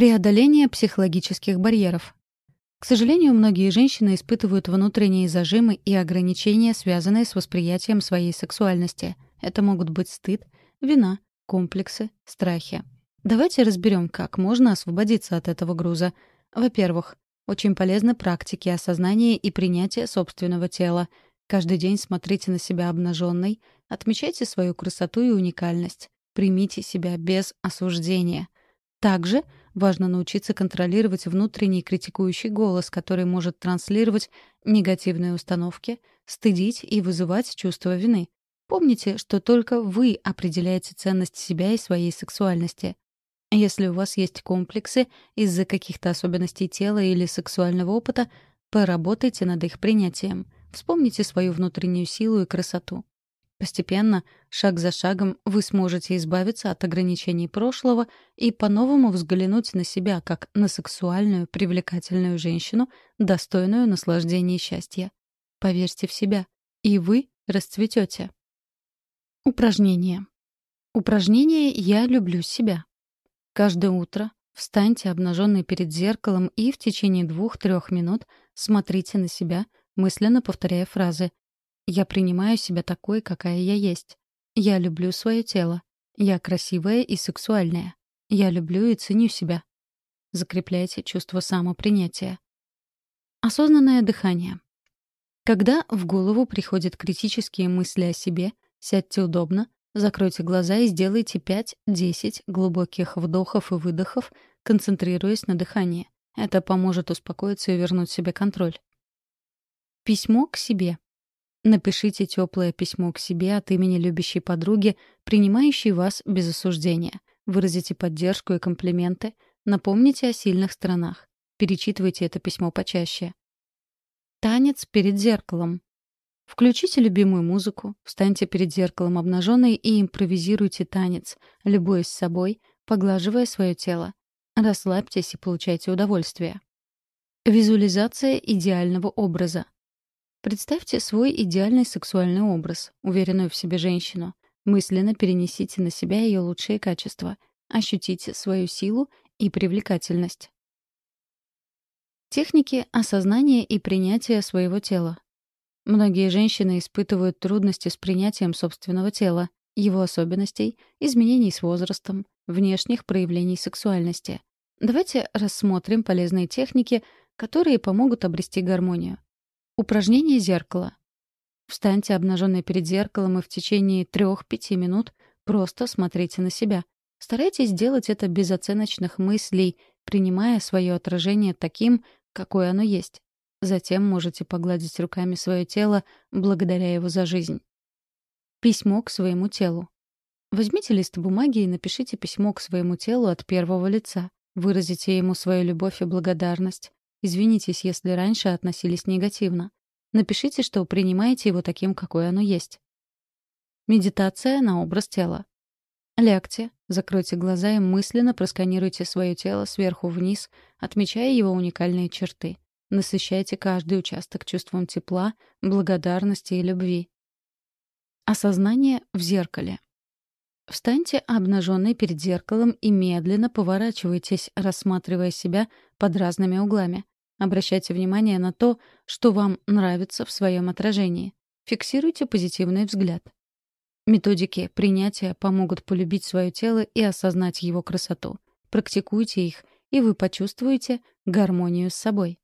Преодоление психологических барьеров. К сожалению, многие женщины испытывают внутренние зажимы и ограничения, связанные с восприятием своей сексуальности. Это могут быть стыд, вина, комплексы, страхи. Давайте разберем, как можно освободиться от этого груза. Во-первых, очень полезны практики осознания и принятия собственного тела. Каждый день смотрите на себя обнаженной, отмечайте свою красоту и уникальность. Примите себя без осуждения. Также важно научиться контролировать внутренний критикующий голос, который может транслировать негативные установки, стыдить и вызывать чувство вины. Помните, что только вы определяете ценность себя и своей сексуальности. Если у вас есть комплексы из-за каких-то особенностей тела или сексуального опыта, поработайте над их принятием. Вспомните свою внутреннюю силу и красоту. Постепенно, шаг за шагом, вы сможете избавиться от ограничений прошлого и по-новому взглянуть на себя как на сексуальную, привлекательную женщину, достойную наслаждения и счастья. Поверьте в себя, и вы расцветете. Упражнение. Упражнение «Я люблю себя». Каждое утро встаньте обнаженный перед зеркалом и в течение двух-трех минут смотрите на себя, мысленно повторяя фразы «Я принимаю себя такой, какая я есть». «Я люблю свое тело». «Я красивая и сексуальная». «Я люблю и ценю себя». Закрепляйте чувство самопринятия. Осознанное дыхание. Когда в голову приходят критические мысли о себе, сядьте удобно, Закройте глаза и сделайте 5-10 глубоких вдохов и выдохов, концентрируясь на дыхании. Это поможет успокоиться и вернуть себе контроль. Письмо к себе. Напишите теплое письмо к себе от имени любящей подруги, принимающей вас без осуждения. Выразите поддержку и комплименты. Напомните о сильных сторонах. Перечитывайте это письмо почаще. Танец перед зеркалом. Включите любимую музыку, встаньте перед зеркалом обнаженной и импровизируйте танец, любуясь собой, поглаживая свое тело. Расслабьтесь и получайте удовольствие. Визуализация идеального образа. Представьте свой идеальный сексуальный образ, уверенную в себе женщину. Мысленно перенесите на себя ее лучшие качества. Ощутите свою силу и привлекательность. Техники осознания и принятия своего тела. Многие женщины испытывают трудности с принятием собственного тела, его особенностей, изменений с возрастом, внешних проявлений сексуальности. Давайте рассмотрим полезные техники, которые помогут обрести гармонию. Упражнение зеркала. Встаньте обнаженной перед зеркалом и в течение 3-5 минут просто смотрите на себя. Старайтесь делать это без оценочных мыслей, принимая свое отражение таким, какое оно есть. Затем можете погладить руками свое тело, благодаря его за жизнь. Письмо к своему телу. Возьмите лист бумаги и напишите письмо к своему телу от первого лица. Выразите ему свою любовь и благодарность. Извинитесь, если раньше относились негативно. Напишите, что принимаете его таким, какой оно есть. Медитация на образ тела. Лягте, закройте глаза и мысленно просканируйте свое тело сверху вниз, отмечая его уникальные черты. Насыщайте каждый участок чувством тепла, благодарности и любви. Осознание в зеркале. Встаньте обнаженной перед зеркалом и медленно поворачивайтесь, рассматривая себя под разными углами. Обращайте внимание на то, что вам нравится в своем отражении. Фиксируйте позитивный взгляд. Методики принятия помогут полюбить свое тело и осознать его красоту. Практикуйте их, и вы почувствуете гармонию с собой.